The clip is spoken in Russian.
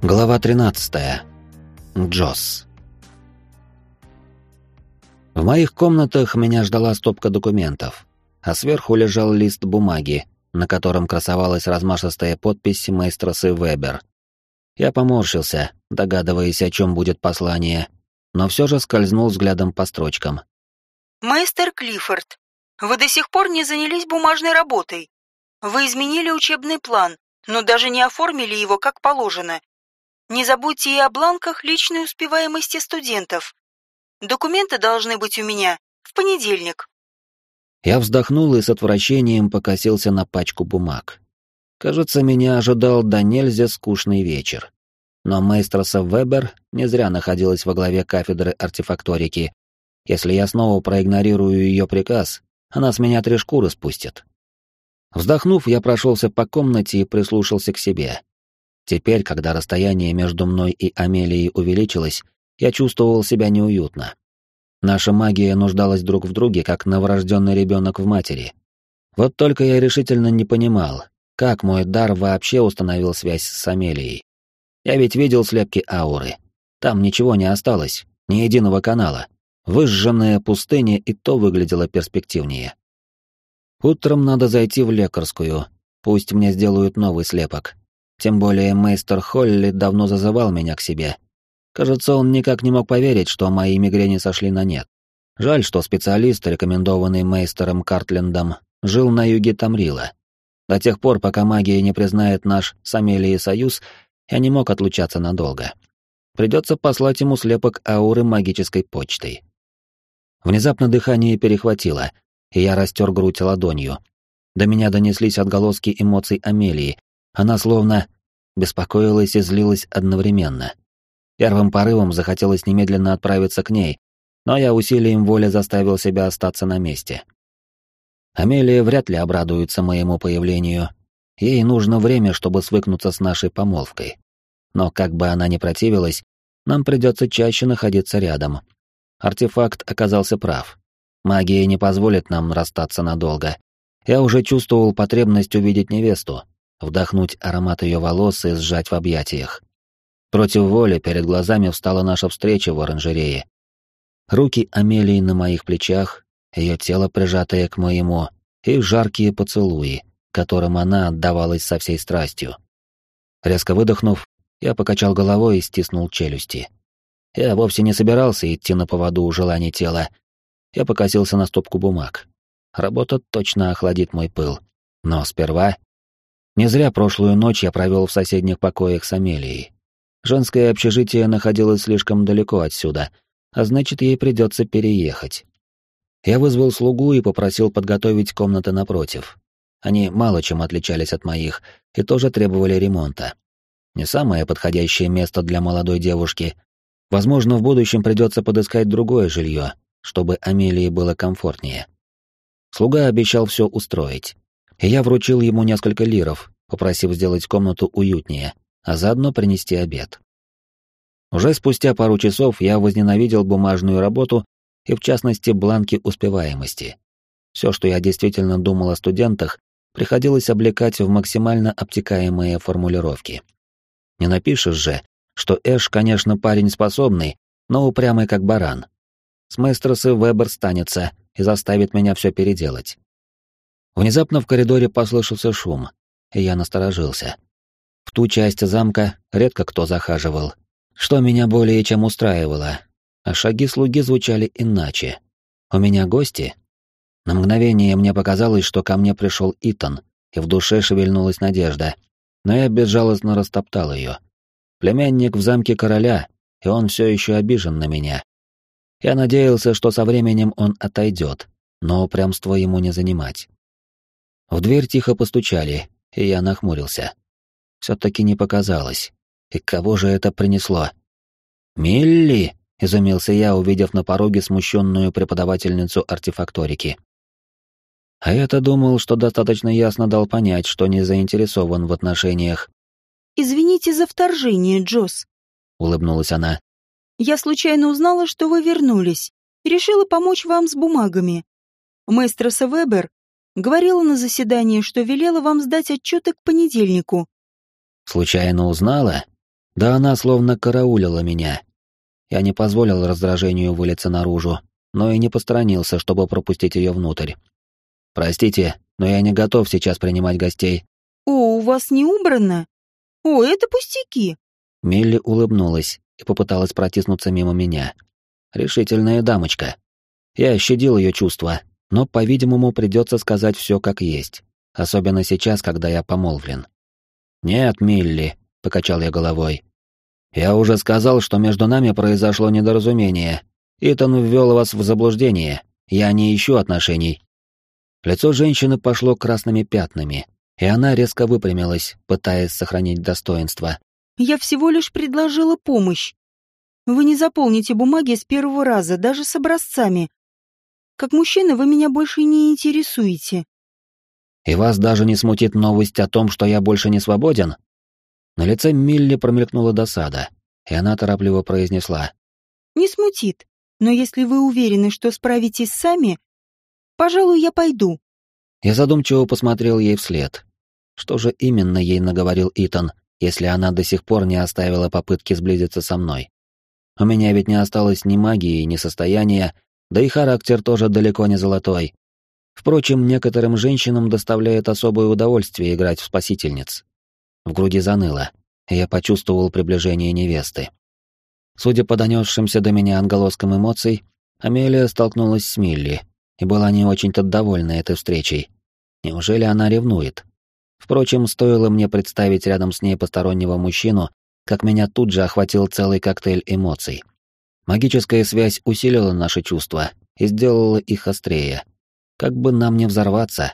Глава 13. Джосс. В моих комнатах меня ждала стопка документов, а сверху лежал лист бумаги, на котором красовалась размашистая подпись Мейстросы Вебер. Я поморщился, догадываясь, о чем будет послание, но все же скользнул взглядом по строчкам. «Мейстер Клиффорд, вы до сих пор не занялись бумажной работой. Вы изменили учебный план, но даже не оформили его как положено. Не забудьте и о бланках личной успеваемости студентов. Документы должны быть у меня в понедельник. Я вздохнул и с отвращением покосился на пачку бумаг. Кажется, меня ожидал до нельзя скучный вечер. Но Мейстроса Вебер не зря находилась во главе кафедры артефакторики. Если я снова проигнорирую ее приказ, она с меня три шкуры спустит. Вздохнув, я прошелся по комнате и прислушался к себе. Теперь, когда расстояние между мной и Амелией увеличилось, я чувствовал себя неуютно. Наша магия нуждалась друг в друге, как новорожденный ребенок в матери. Вот только я решительно не понимал, как мой дар вообще установил связь с Амелией. Я ведь видел слепки ауры. Там ничего не осталось, ни единого канала. Выжженная пустыня и то выглядела перспективнее. Утром надо зайти в лекарскую, пусть мне сделают новый слепок, тем более мейстер Холли давно зазывал меня к себе. Кажется, он никак не мог поверить, что мои мигрени сошли на нет. Жаль, что специалист, рекомендованный мейстером Картлендом, жил на юге Тамрила. До тех пор, пока магия не признает наш с Амелией союз, я не мог отлучаться надолго. Придется послать ему слепок ауры магической почтой. Внезапно дыхание перехватило, и я растер грудь ладонью. До меня донеслись отголоски эмоций Амелии, она словно беспокоилась и злилась одновременно. Первым порывом захотелось немедленно отправиться к ней, но я усилием воли заставил себя остаться на месте. Амелия вряд ли обрадуется моему появлению. Ей нужно время, чтобы свыкнуться с нашей помолвкой. Но как бы она ни противилась, нам придется чаще находиться рядом. Артефакт оказался прав. Магия не позволит нам расстаться надолго. Я уже чувствовал потребность увидеть невесту, вдохнуть аромат ее волос и сжать в объятиях. Против воли перед глазами встала наша встреча в оранжерее. Руки Амелии на моих плечах, ее тело прижатое к моему, и жаркие поцелуи, которым она отдавалась со всей страстью. Резко выдохнув, я покачал головой и стиснул челюсти. Я вовсе не собирался идти на поводу у желаний тела. Я покосился на стопку бумаг. Работа точно охладит мой пыл. Но сперва не зря прошлую ночь я провел в соседних покоях с Амелией. Женское общежитие находилось слишком далеко отсюда, а значит, ей придется переехать. Я вызвал слугу и попросил подготовить комнаты напротив. Они мало чем отличались от моих и тоже требовали ремонта. Не самое подходящее место для молодой девушки. Возможно, в будущем придется подыскать другое жилье, чтобы Амелии было комфортнее. Слуга обещал все устроить и я вручил ему несколько лиров, попросив сделать комнату уютнее, а заодно принести обед. Уже спустя пару часов я возненавидел бумажную работу и, в частности, бланки успеваемости. Все, что я действительно думал о студентах, приходилось облекать в максимально обтекаемые формулировки. Не напишешь же, что Эш, конечно, парень способный, но упрямый как баран. С Мэстросы Вебер станется и заставит меня все переделать. Внезапно в коридоре послышался шум, и я насторожился. В ту часть замка редко кто захаживал, что меня более чем устраивало, а шаги слуги звучали иначе. «У меня гости?» На мгновение мне показалось, что ко мне пришел Итан, и в душе шевельнулась надежда, но я безжалостно растоптал ее. Племянник в замке короля, и он все еще обижен на меня. Я надеялся, что со временем он отойдет, но упрямство ему не занимать. В дверь тихо постучали, и я нахмурился. Все-таки не показалось. И кого же это принесло? «Милли!» — изумился я, увидев на пороге смущенную преподавательницу артефакторики. А я-то думал, что достаточно ясно дал понять, что не заинтересован в отношениях. «Извините за вторжение, Джосс», — улыбнулась она. «Я случайно узнала, что вы вернулись, решила помочь вам с бумагами. Мэстроса Вебер Говорила на заседании, что велела вам сдать отчеты к понедельнику. Случайно узнала? Да она словно караулила меня. Я не позволил раздражению вылиться наружу, но и не посторонился, чтобы пропустить ее внутрь. «Простите, но я не готов сейчас принимать гостей». «О, у вас не убрано? О, это пустяки!» Милли улыбнулась и попыталась протиснуться мимо меня. Решительная дамочка. Я щадил ее чувства, но, по-видимому, придется сказать все как есть, особенно сейчас, когда я помолвлен. «Нет, Милли», — покачал я головой. «Я уже сказал, что между нами произошло недоразумение. Итан ввел вас в заблуждение. Я не ищу отношений». Лицо женщины пошло красными пятнами, и она резко выпрямилась, пытаясь сохранить достоинство. «Я всего лишь предложила помощь. Вы не заполните бумаги с первого раза, даже с образцами. Как мужчина вы меня больше не интересуете. И вас даже не смутит новость о том, что я больше не свободен? На лице Милли промелькнула досада, и она торопливо произнесла. Не смутит, но если вы уверены, что справитесь сами, пожалуй, я пойду. Я задумчиво посмотрел ей вслед. Что же именно ей наговорил Итан, если она до сих пор не оставила попытки сблизиться со мной? У меня ведь не осталось ни магии, ни состояния, да и характер тоже далеко не золотой. Впрочем, некоторым женщинам доставляет особое удовольствие играть в спасительниц. В груди заныло, и я почувствовал приближение невесты. Судя по донесшимся до меня отголоскам эмоций, Амелия столкнулась с Милли и была не очень-то довольна этой встречей. Неужели она ревнует? Впрочем, стоило мне представить рядом с ней постороннего мужчину, как меня тут же охватил целый коктейль эмоций. Магическая связь усилила наши чувства и сделала их острее. Как бы нам не взорваться,